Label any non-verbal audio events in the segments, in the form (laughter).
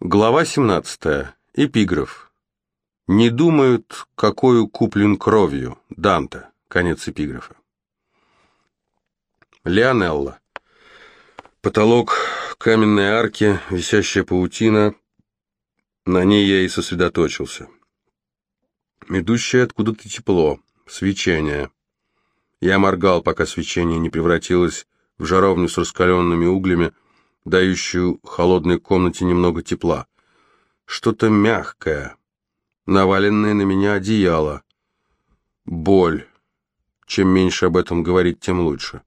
Глава 17. Эпиграф. «Не думают, какую куплен кровью». Данте. Конец эпиграфа. Леонелла. Потолок, каменные арки, висящая паутина. На ней я и сосредоточился. Идущее откуда-то тепло, свечение. Я моргал, пока свечение не превратилось в жаровню с раскаленными углями, дающую холодной комнате немного тепла. Что-то мягкое, наваленное на меня одеяло. Боль. Чем меньше об этом говорить, тем лучше.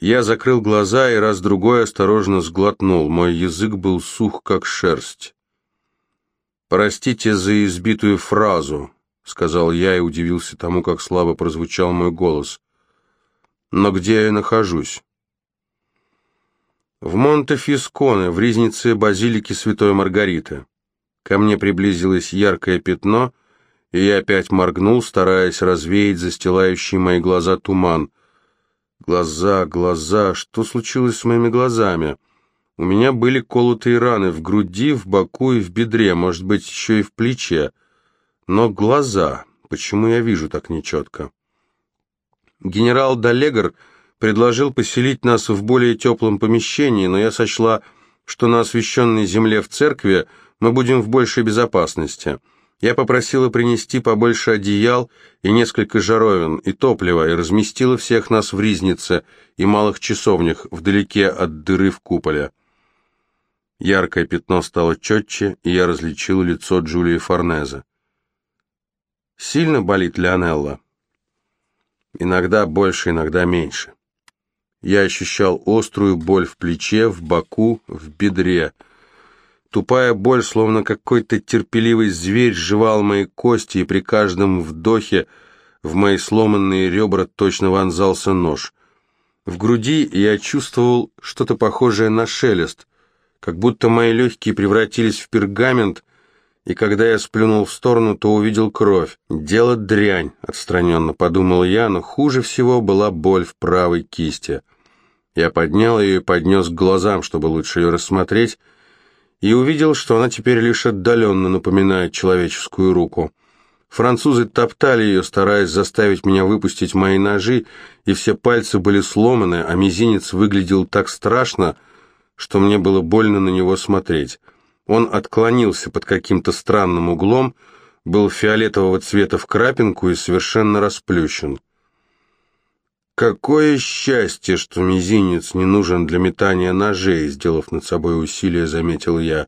Я закрыл глаза и раз-другой осторожно сглотнул. Мой язык был сух, как шерсть. «Простите за избитую фразу», — сказал я и удивился тому, как слабо прозвучал мой голос. «Но где я нахожусь?» В Монте-Фисконе, в ризнице базилики Святой Маргариты. Ко мне приблизилось яркое пятно, и я опять моргнул, стараясь развеять застилающий мои глаза туман. Глаза, глаза, что случилось с моими глазами? У меня были колотые раны в груди, в боку и в бедре, может быть, еще и в плече. Но глаза, почему я вижу так нечетко? Генерал Далегар предложил поселить нас в более теплом помещении, но я сочла, что на освященной земле в церкви мы будем в большей безопасности. Я попросила принести побольше одеял и несколько жаровин, и топлива, и разместила всех нас в ризнице и малых часовнях вдалеке от дыры в куполе. Яркое пятно стало четче, и я различил лицо Джулии Форнезе. «Сильно болит Леонелла?» «Иногда больше, иногда меньше». Я ощущал острую боль в плече, в боку, в бедре. Тупая боль, словно какой-то терпеливый зверь, сживал мои кости, и при каждом вдохе в мои сломанные ребра точно вонзался нож. В груди я чувствовал что-то похожее на шелест, как будто мои легкие превратились в пергамент, и когда я сплюнул в сторону, то увидел кровь. «Дело дрянь», — отстраненно подумал я, но хуже всего была боль в правой кисти. Я поднял ее и поднес к глазам, чтобы лучше ее рассмотреть, и увидел, что она теперь лишь отдаленно напоминает человеческую руку. Французы топтали ее, стараясь заставить меня выпустить мои ножи, и все пальцы были сломаны, а мизинец выглядел так страшно, что мне было больно на него смотреть. Он отклонился под каким-то странным углом, был фиолетового цвета в крапинку и совершенно расплющен. Какое счастье, что мизинец не нужен для метания ножей, сделав над собой усилие, заметил я.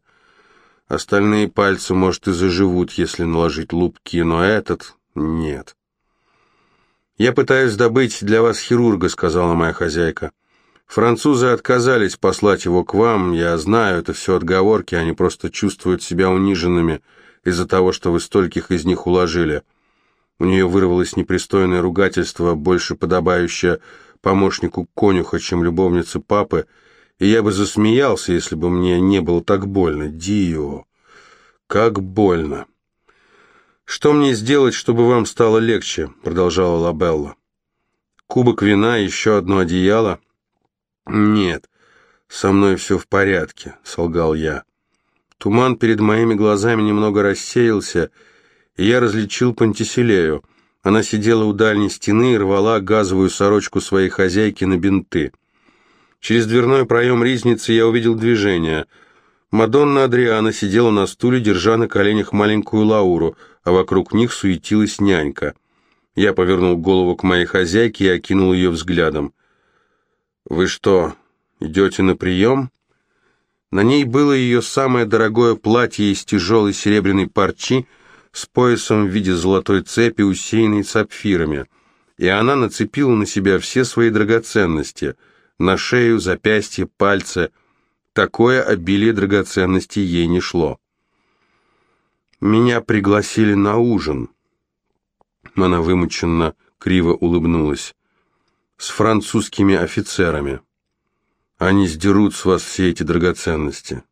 Остальные пальцы, может, и заживут, если наложить лупки, но этот нет. «Я пытаюсь добыть для вас хирурга», — сказала моя хозяйка. «Французы отказались послать его к вам. Я знаю, это все отговорки, они просто чувствуют себя униженными из-за того, что вы стольких из них уложили. У нее вырвалось непристойное ругательство, больше подобающее помощнику конюха, чем любовнице папы, и я бы засмеялся, если бы мне не было так больно. Дио, как больно. «Что мне сделать, чтобы вам стало легче?» — продолжала Лабелла. «Кубок вина, еще одно одеяло?» «Нет, со мной все в порядке», — солгал я. Туман перед моими глазами немного рассеялся, — и я различил Пантиселею. Она сидела у дальней стены и рвала газовую сорочку своей хозяйки на бинты. Через дверной проем ризницы я увидел движение. Мадонна Адриана сидела на стуле, держа на коленях маленькую Лауру, а вокруг них суетилась нянька. Я повернул голову к моей хозяйке и окинул ее взглядом. «Вы что, идете на прием?» На ней было ее самое дорогое платье из тяжелой серебряной парчи, с поясом в виде золотой цепи, усеянной сапфирами, и она нацепила на себя все свои драгоценности, на шею, запястье, пальцы. Такое обилие драгоценностей ей не шло. «Меня пригласили на ужин». Она вымученно, криво улыбнулась. «С французскими офицерами. Они сдерут с вас все эти драгоценности.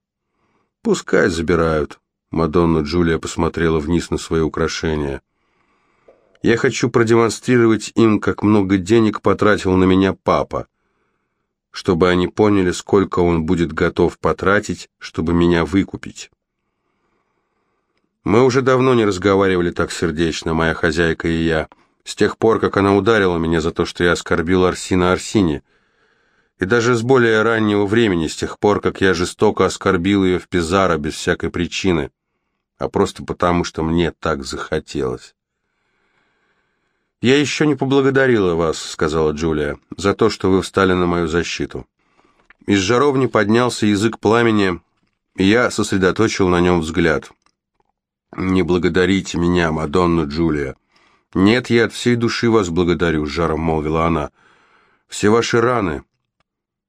Пускай забирают». Мадонна Джулия посмотрела вниз на свои украшения. «Я хочу продемонстрировать им, как много денег потратил на меня папа. чтобы они поняли, сколько он будет готов потратить, чтобы меня выкупить. Мы уже давно не разговаривали так сердечно, моя хозяйка и я, с тех пор, как она ударила меня за то, что я оскорбил Арсина Арсини, и даже с более раннего времени, с тех пор, как я жестоко оскорбил ее в Пизаро без всякой причины, а просто потому, что мне так захотелось. «Я еще не поблагодарила вас», — сказала Джулия, — «за то, что вы встали на мою защиту». Из жаровни поднялся язык пламени, и я сосредоточил на нем взгляд. «Не благодарите меня, Мадонна Джулия». «Нет, я от всей души вас благодарю», — жаром молвила она. «Все ваши раны.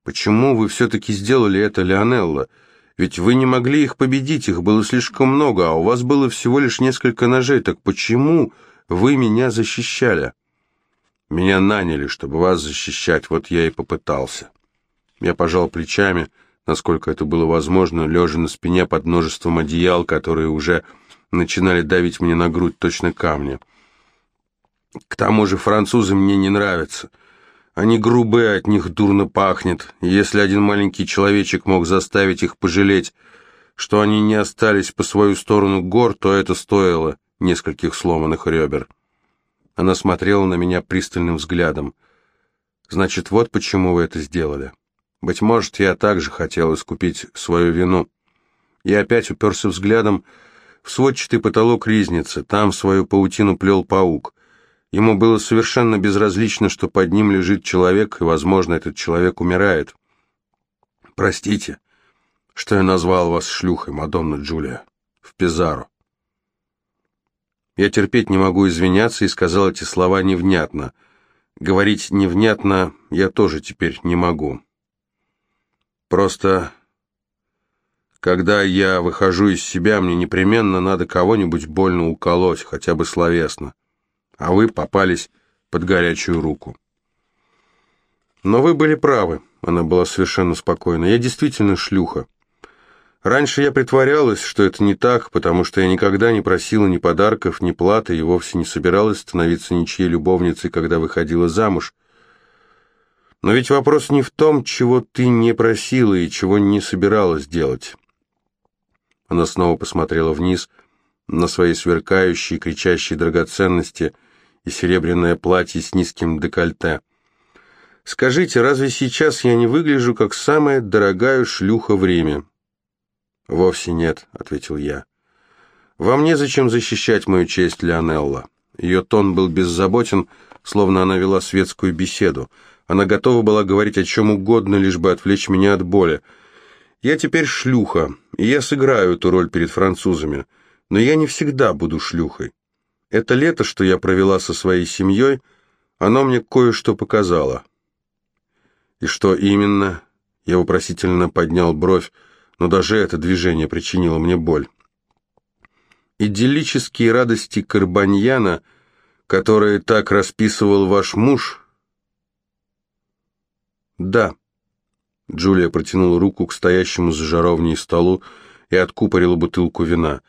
Почему вы все-таки сделали это, Леонелла? Ведь вы не могли их победить, их было слишком много, а у вас было всего лишь несколько ножей. Так почему...» Вы меня защищали. Меня наняли, чтобы вас защищать, вот я и попытался. Я пожал плечами, насколько это было возможно, лежа на спине под множеством одеял, которые уже начинали давить мне на грудь точно камни. К тому же французы мне не нравятся. Они грубые, от них дурно пахнет. И если один маленький человечек мог заставить их пожалеть, что они не остались по свою сторону гор, то это стоило нескольких сломанных ребер. Она смотрела на меня пристальным взглядом. «Значит, вот почему вы это сделали. Быть может, я также хотел искупить свою вину». Я опять уперся взглядом в сводчатый потолок ризницы. Там свою паутину плел паук. Ему было совершенно безразлично, что под ним лежит человек, и, возможно, этот человек умирает. «Простите, что я назвал вас шлюхой, Мадонна Джулия, в Пизаро. Я терпеть не могу извиняться и сказал эти слова невнятно. Говорить невнятно я тоже теперь не могу. Просто, когда я выхожу из себя, мне непременно надо кого-нибудь больно уколоть, хотя бы словесно. А вы попались под горячую руку. Но вы были правы, она была совершенно спокойна. Я действительно шлюха. Раньше я притворялась, что это не так, потому что я никогда не просила ни подарков, ни платы и вовсе не собиралась становиться ничьей любовницей, когда выходила замуж. Но ведь вопрос не в том, чего ты не просила и чего не собиралась делать. Она снова посмотрела вниз на свои сверкающие, кричащие драгоценности и серебряное платье с низким декольте. «Скажите, разве сейчас я не выгляжу как самая дорогая шлюха время?» «Вовсе нет», — ответил я. «Вам незачем защищать мою честь, Леонелла». Ее тон был беззаботен, словно она вела светскую беседу. Она готова была говорить о чем угодно, лишь бы отвлечь меня от боли. «Я теперь шлюха, и я сыграю эту роль перед французами, но я не всегда буду шлюхой. Это лето, что я провела со своей семьей, оно мне кое-что показало». «И что именно?» Я вопросительно поднял бровь, но даже это движение причинило мне боль. Идиллические радости Карбаньяна, которые так расписывал ваш муж? Да. Джулия протянула руку к стоящему за жаровней столу и откупорила бутылку вина.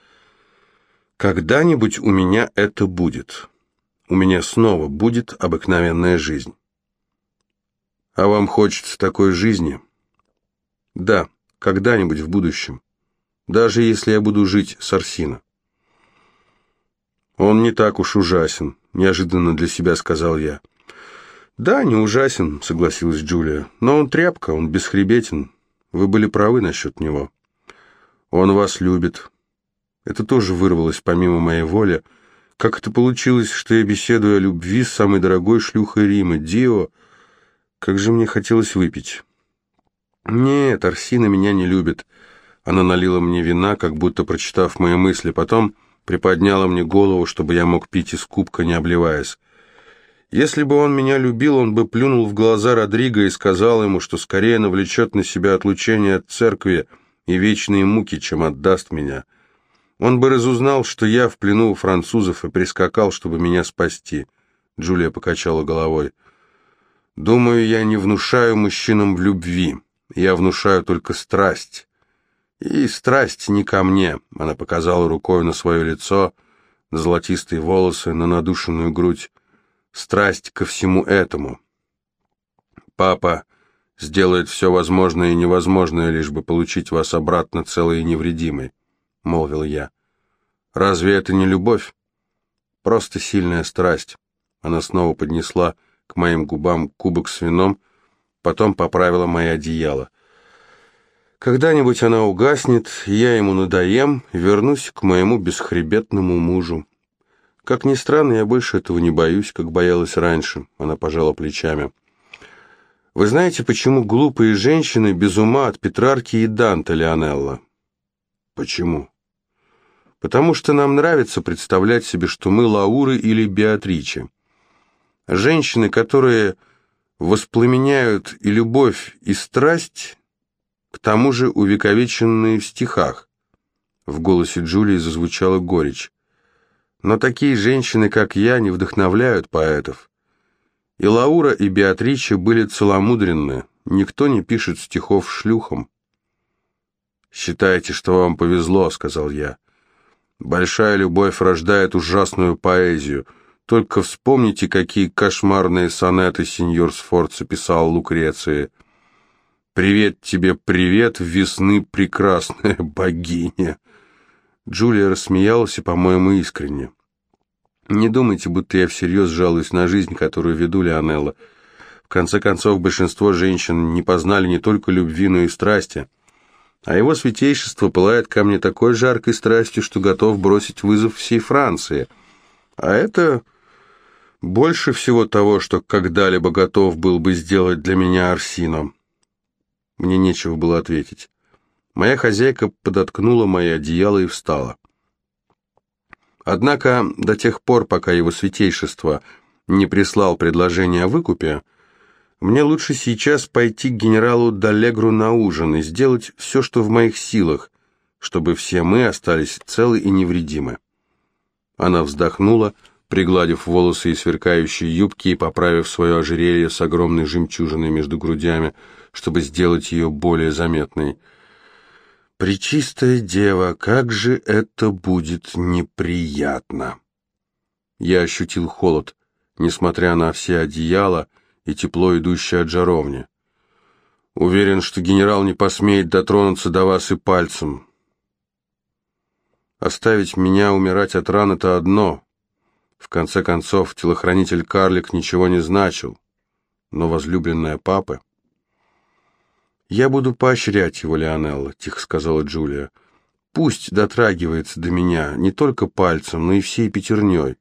Когда-нибудь у меня это будет. У меня снова будет обыкновенная жизнь. А вам хочется такой жизни? Да когда-нибудь в будущем, даже если я буду жить с Арсино. «Он не так уж ужасен», — неожиданно для себя сказал я. «Да, не ужасен», — согласилась Джулия, — «но он тряпка, он бесхребетен. Вы были правы насчет него. Он вас любит». Это тоже вырвалось помимо моей воли. Как это получилось, что я беседую о любви с самой дорогой шлюхой Рима, Дио? Как же мне хотелось выпить». «Нет, Арсина меня не любит». Она налила мне вина, как будто прочитав мои мысли, потом приподняла мне голову, чтобы я мог пить из кубка, не обливаясь. Если бы он меня любил, он бы плюнул в глаза Родриго и сказал ему, что скорее навлечет на себя отлучение от церкви и вечные муки, чем отдаст меня. Он бы разузнал, что я в плену у французов и прискакал, чтобы меня спасти. Джулия покачала головой. «Думаю, я не внушаю мужчинам в любви». Я внушаю только страсть. И страсть не ко мне. Она показала рукой на свое лицо, на золотистые волосы, на надушенную грудь. Страсть ко всему этому. Папа сделает все возможное и невозможное, лишь бы получить вас обратно целой и невредимой», — молвил я. «Разве это не любовь? Просто сильная страсть». Она снова поднесла к моим губам кубок с вином, потом поправила мои одеяло. Когда-нибудь она угаснет, я ему надоем, вернусь к моему бесхребетному мужу. Как ни странно, я больше этого не боюсь, как боялась раньше. Она пожала плечами. Вы знаете, почему глупые женщины без ума от Петрарки и Данте, Леонелла? Почему? Потому что нам нравится представлять себе, что мы Лауры или Беатриче. Женщины, которые воспламеняют и любовь, и страсть, к тому же увековеченные в стихах. В голосе Джулии зазвучала горечь. Но такие женщины, как я, не вдохновляют поэтов. И Лаура, и Беатриче были целомудренны. Никто не пишет стихов шлюхам. «Считайте, что вам повезло», — сказал я. «Большая любовь рождает ужасную поэзию. Только вспомните, какие кошмарные сонеты сеньор Сфорца писал Лукреции. «Привет тебе, привет, весны прекрасная (laughs) богиня!» Джулия рассмеялась и, по-моему, искренне. Не думайте, будто я всерьез жалуюсь на жизнь, которую веду Леонелла. В конце концов, большинство женщин не познали не только любви, но и страсти. А его святейшество пылает ко мне такой жаркой страстью, что готов бросить вызов всей Франции. А это больше всего того, что когда-либо готов был бы сделать для меня Арсино. Мне нечего было ответить. Моя хозяйка подоткнула мои одеяло и встала. Однако до тех пор, пока его святейшество не прислал предложение о выкупе, мне лучше сейчас пойти к генералу Далегру на ужин и сделать все, что в моих силах, чтобы все мы остались целы и невредимы. Она вздохнула, пригладив волосы и сверкающие юбки и поправив свое ожерелье с огромной жемчужиной между грудями, чтобы сделать ее более заметной – Пречистая дева, как же это будет неприятно. Я ощутил холод, несмотря на все одеяла и тепло, идущее от жаровни. Уверен, что генерал не посмеет дотронуться до вас и пальцем. Оставить меня умирать от ран — это одно. В конце концов, телохранитель-карлик ничего не значил. Но возлюбленная папы... «Я буду поощрять его, Леонелла», — тихо сказала Джулия. «Пусть дотрагивается до меня не только пальцем, но и всей пятерней,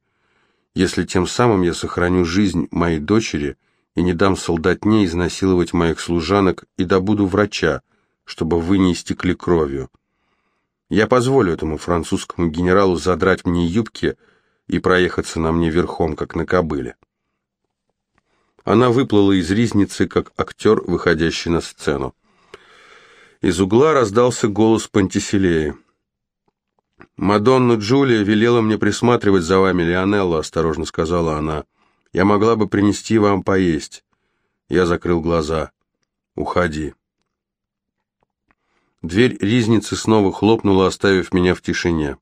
если тем самым я сохраню жизнь моей дочери и не дам солдатне изнасиловать моих служанок и добуду врача, чтобы вы не истекли кровью. Я позволю этому французскому генералу задрать мне юбки и проехаться на мне верхом, как на кобыле». Она выплыла из ризницы, как актер, выходящий на сцену. Из угла раздался голос Пантиселея. «Мадонна Джулия велела мне присматривать за вами, Леонелло», — осторожно сказала она. «Я могла бы принести вам поесть». Я закрыл глаза. «Уходи». Дверь ризницы снова хлопнула, оставив меня в тишине.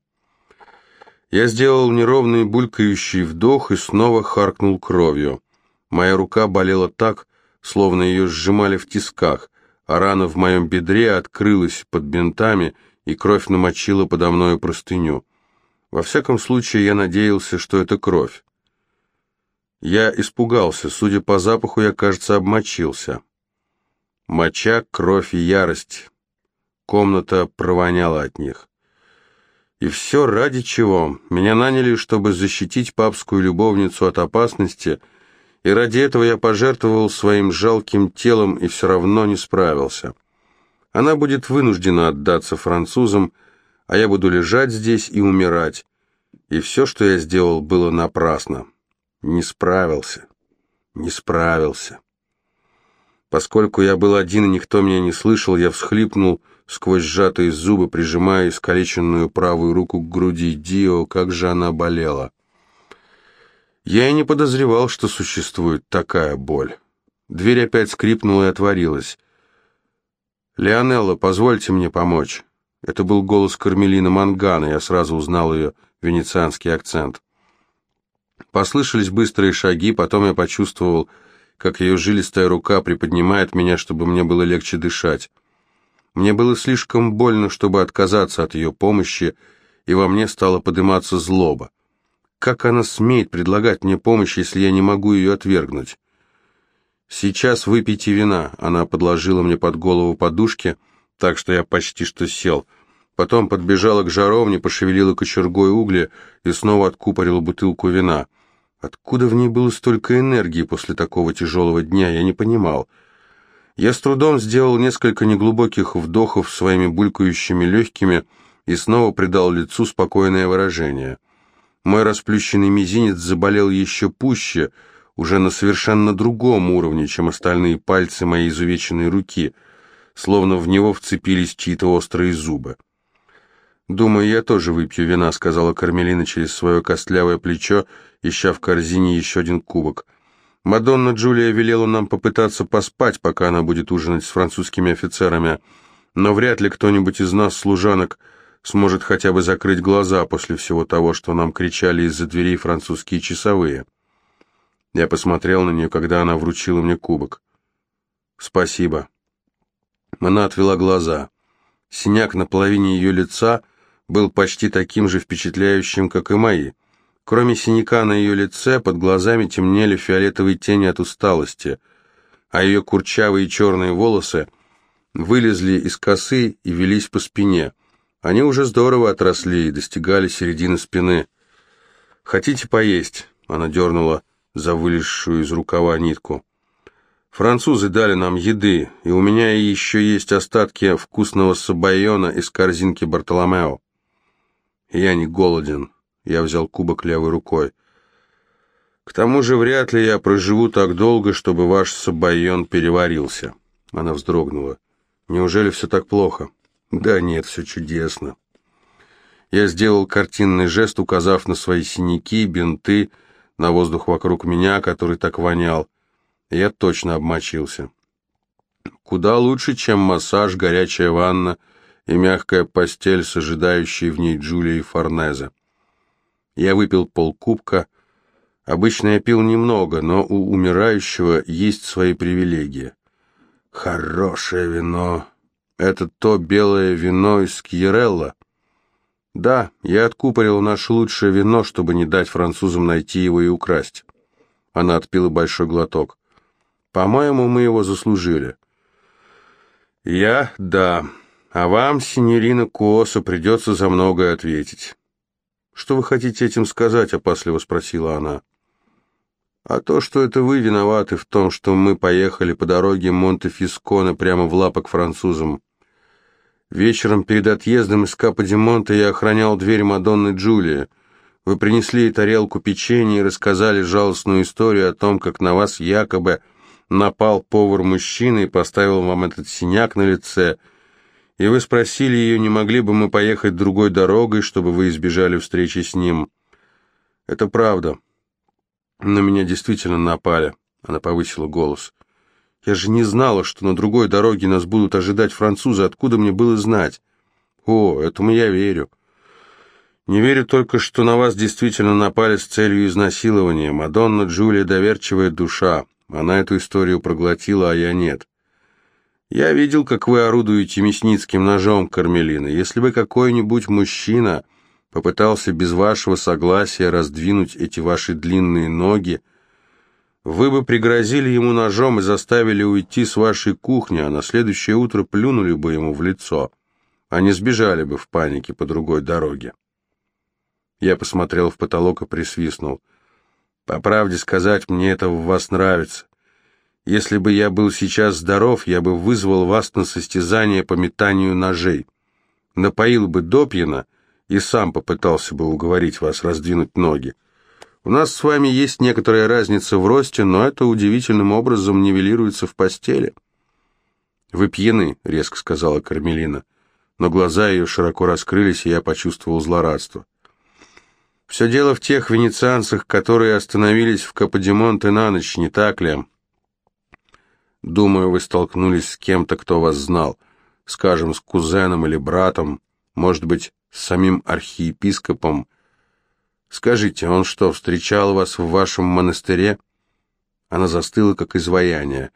Я сделал неровный булькающий вдох и снова харкнул кровью. Моя рука болела так, словно ее сжимали в тисках а рана в моем бедре открылась под бинтами, и кровь намочила подо мною простыню. Во всяком случае, я надеялся, что это кровь. Я испугался, судя по запаху, я, кажется, обмочился. Моча, кровь и ярость. Комната провоняла от них. И все ради чего? Меня наняли, чтобы защитить папскую любовницу от опасности — и ради этого я пожертвовал своим жалким телом и все равно не справился. Она будет вынуждена отдаться французам, а я буду лежать здесь и умирать. И все, что я сделал, было напрасно. Не справился. Не справился. Поскольку я был один и никто меня не слышал, я всхлипнул сквозь сжатые зубы, прижимая искалеченную правую руку к груди Дио, как же она болела. Я и не подозревал, что существует такая боль. Дверь опять скрипнула и отворилась. «Леонелла, позвольте мне помочь». Это был голос Кармелина Мангана, я сразу узнал ее венецианский акцент. Послышались быстрые шаги, потом я почувствовал, как ее жилистая рука приподнимает меня, чтобы мне было легче дышать. Мне было слишком больно, чтобы отказаться от ее помощи, и во мне стала подниматься злоба. Как она смеет предлагать мне помощь, если я не могу ее отвергнуть? «Сейчас выпейте вина», — она подложила мне под голову подушки, так что я почти что сел. Потом подбежала к жаровне, пошевелила кочергой угли и снова откупорила бутылку вина. Откуда в ней было столько энергии после такого тяжелого дня, я не понимал. Я с трудом сделал несколько неглубоких вдохов своими булькающими легкими и снова придал лицу спокойное выражение. Мой расплющенный мизинец заболел еще пуще, уже на совершенно другом уровне, чем остальные пальцы моей изувеченной руки, словно в него вцепились чьи-то острые зубы. «Думаю, я тоже выпью вина», — сказала Кармелина через свое костлявое плечо, ища в корзине еще один кубок. «Мадонна Джулия велела нам попытаться поспать, пока она будет ужинать с французскими офицерами, но вряд ли кто-нибудь из нас, служанок, сможет хотя бы закрыть глаза после всего того, что нам кричали из-за дверей французские часовые». Я посмотрел на нее, когда она вручила мне кубок. «Спасибо». Она отвела глаза. Синяк на половине ее лица был почти таким же впечатляющим, как и мои. Кроме синяка на ее лице, под глазами темнели фиолетовые тени от усталости, а ее курчавые черные волосы вылезли из косы и велись по спине. Они уже здорово отросли и достигали середины спины. «Хотите поесть?» — она дернула за вылезшую из рукава нитку. «Французы дали нам еды, и у меня еще есть остатки вкусного сабайона из корзинки Бартоломео». Я не голоден. Я взял кубок левой рукой. К тому же вряд ли я проживу так долго, чтобы ваш сабайон переварился. Она вздрогнула. Неужели все так плохо? Да нет, все чудесно. Я сделал картинный жест, указав на свои синяки, бинты, на воздух вокруг меня, который так вонял. Я точно обмочился. Куда лучше, чем массаж, горячая ванна — и мягкая постель с ожидающей в ней Джулией Форнезе. Я выпил полкубка. Обычно я пил немного, но у умирающего есть свои привилегии. Хорошее вино. Это то белое вино из Кьерелла. Да, я откупорил наше лучшее вино, чтобы не дать французам найти его и украсть. Она отпила большой глоток. По-моему, мы его заслужили. Я, да, а вам, синьорина Куоса, придется за многое ответить. Что вы хотите этим сказать, опасливо спросила она. А то, что это вы виноваты в том, что мы поехали по дороге Монте-Фисконе прямо в лапы к французам. Вечером перед отъездом из Капо-де-Монте я охранял дверь Мадонны Джулии. Вы принесли ей тарелку печенья и рассказали жалостную историю о том, как на вас якобы напал повар-мужчина и поставил вам этот синяк на лице – и вы спросили ее, не могли бы мы поехать другой дорогой, чтобы вы избежали встречи с ним. Это правда. На меня действительно напали. Она повысила голос. Я же не знала, что на другой дороге нас будут ожидать французы. Откуда мне было знать? О, этому я верю. Не верю только, что на вас действительно напали с целью изнасилования. Мадонна Джулия доверчивая душа. Она эту историю проглотила, а я нет. Я видел, как вы орудуете мясницким ножом, Кармелина. Если бы какой-нибудь мужчина попытался без вашего согласия раздвинуть эти ваши длинные ноги, вы бы пригрозили ему ножом и заставили уйти с вашей кухни, а на следующее утро плюнули бы ему в лицо, а не сбежали бы в панике по другой дороге. Я посмотрел в потолок и присвистнул. По правде сказать, мне это в вас нравится. Если бы я был сейчас здоров, я бы вызвал вас на состязание по метанию ножей. Напоил бы допьяно и сам попытался бы уговорить вас раздвинуть ноги. У нас с вами есть некоторая разница в росте, но это удивительным образом нивелируется в постели. «Вы пьяны», — резко сказала Кармелина, но глаза ее широко раскрылись, и я почувствовал злорадство. «Все дело в тех венецианцах, которые остановились в Каподимонте на ночь, не так ли?» Думаю, вы столкнулись с кем-то, кто вас знал, скажем, с кузеном или братом, может быть, с самим архиепископом. Скажите, он что, встречал вас в вашем монастыре? Она застыла, как изваяние.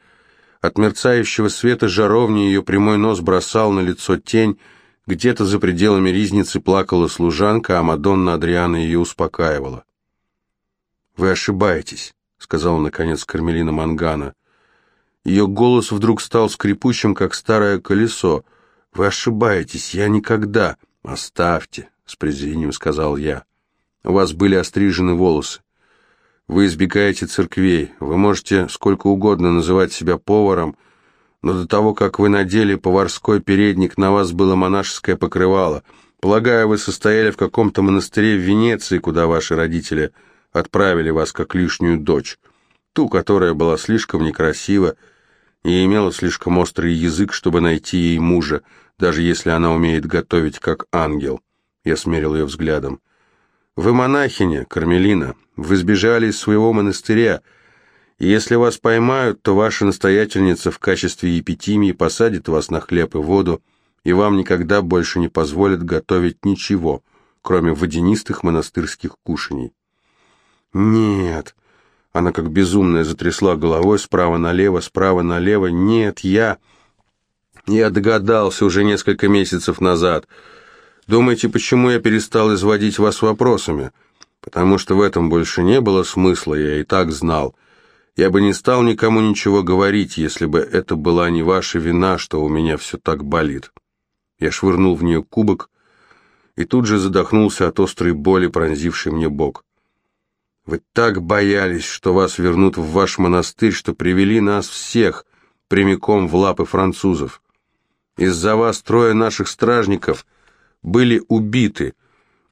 От мерцающего света жаровни ее прямой нос бросал на лицо тень, где-то за пределами ризницы плакала служанка, а Мадонна Адриана ее успокаивала. «Вы ошибаетесь», — сказала наконец Кармелина Мангана. Ее голос вдруг стал скрипучим, как старое колесо. «Вы ошибаетесь, я никогда...» «Оставьте», — с презрением сказал я. «У вас были острижены волосы. Вы избегаете церквей, вы можете сколько угодно называть себя поваром, но до того, как вы надели поварской передник, на вас было монашеское покрывало. Полагаю, вы состояли в каком-то монастыре в Венеции, куда ваши родители отправили вас как лишнюю дочь, ту, которая была слишком некрасива и имела слишком острый язык, чтобы найти ей мужа, даже если она умеет готовить как ангел. Я смерил ее взглядом. Вы монахиня, Кармелина, вы сбежали из своего монастыря, и если вас поймают, то ваша настоятельница в качестве епитимии посадит вас на хлеб и воду, и вам никогда больше не позволят готовить ничего, кроме водянистых монастырских кушаний. Нет, она как безумная затрясла головой справа налево, справа налево. Нет, я... Я догадался уже несколько месяцев назад. Думаете, почему я перестал изводить вас вопросами? Потому что в этом больше не было смысла, я и так знал. Я бы не стал никому ничего говорить, если бы это была не ваша вина, что у меня все так болит. Я швырнул в нее кубок и тут же задохнулся от острой боли, пронзившей мне бок. Вы так боялись, что вас вернут в ваш монастырь, что привели нас всех прямиком в лапы французов. Из-за вас трое наших стражников были убиты —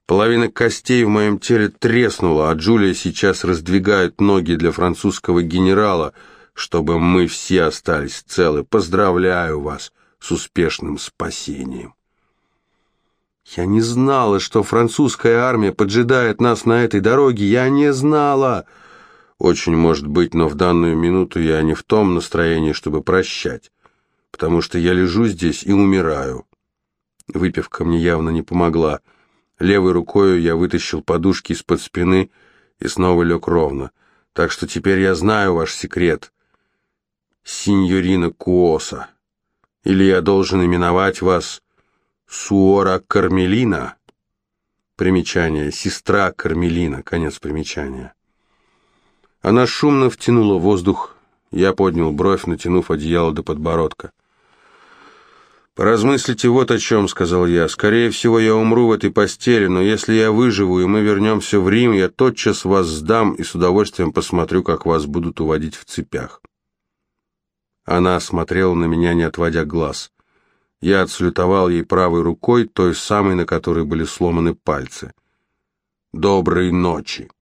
Половина костей в моем теле треснула, а Джулия сейчас раздвигает ноги для французского генерала, чтобы мы все остались целы. Поздравляю вас с успешным спасением. Я не знала, что французская армия поджидает нас на этой дороге. Я не знала. Очень может быть, но в данную минуту я не в том настроении, чтобы прощать, потому что я лежу здесь и умираю. Выпивка мне явно не помогла. Левой рукой я вытащил подушки из-под спины и снова лег ровно. Так что теперь я знаю ваш секрет. Синьорина Куоса. Или я должен именовать вас Суора Кармелина? Примечание. Сестра Кармелина. Конец примечания. Она шумно втянула воздух. Я поднял бровь, натянув одеяло до подбородка. «Поразмыслите вот о чем», — сказал я. «Скорее всего, я умру в этой постели, но если я выживу, и мы вернемся в Рим, я тотчас вас сдам и с удовольствием посмотрю, как вас будут уводить в цепях». Она смотрела на меня, не отводя глаз. Я отслютовал ей правой рукой, той самой, на которой были сломаны пальцы. «Доброй ночи!»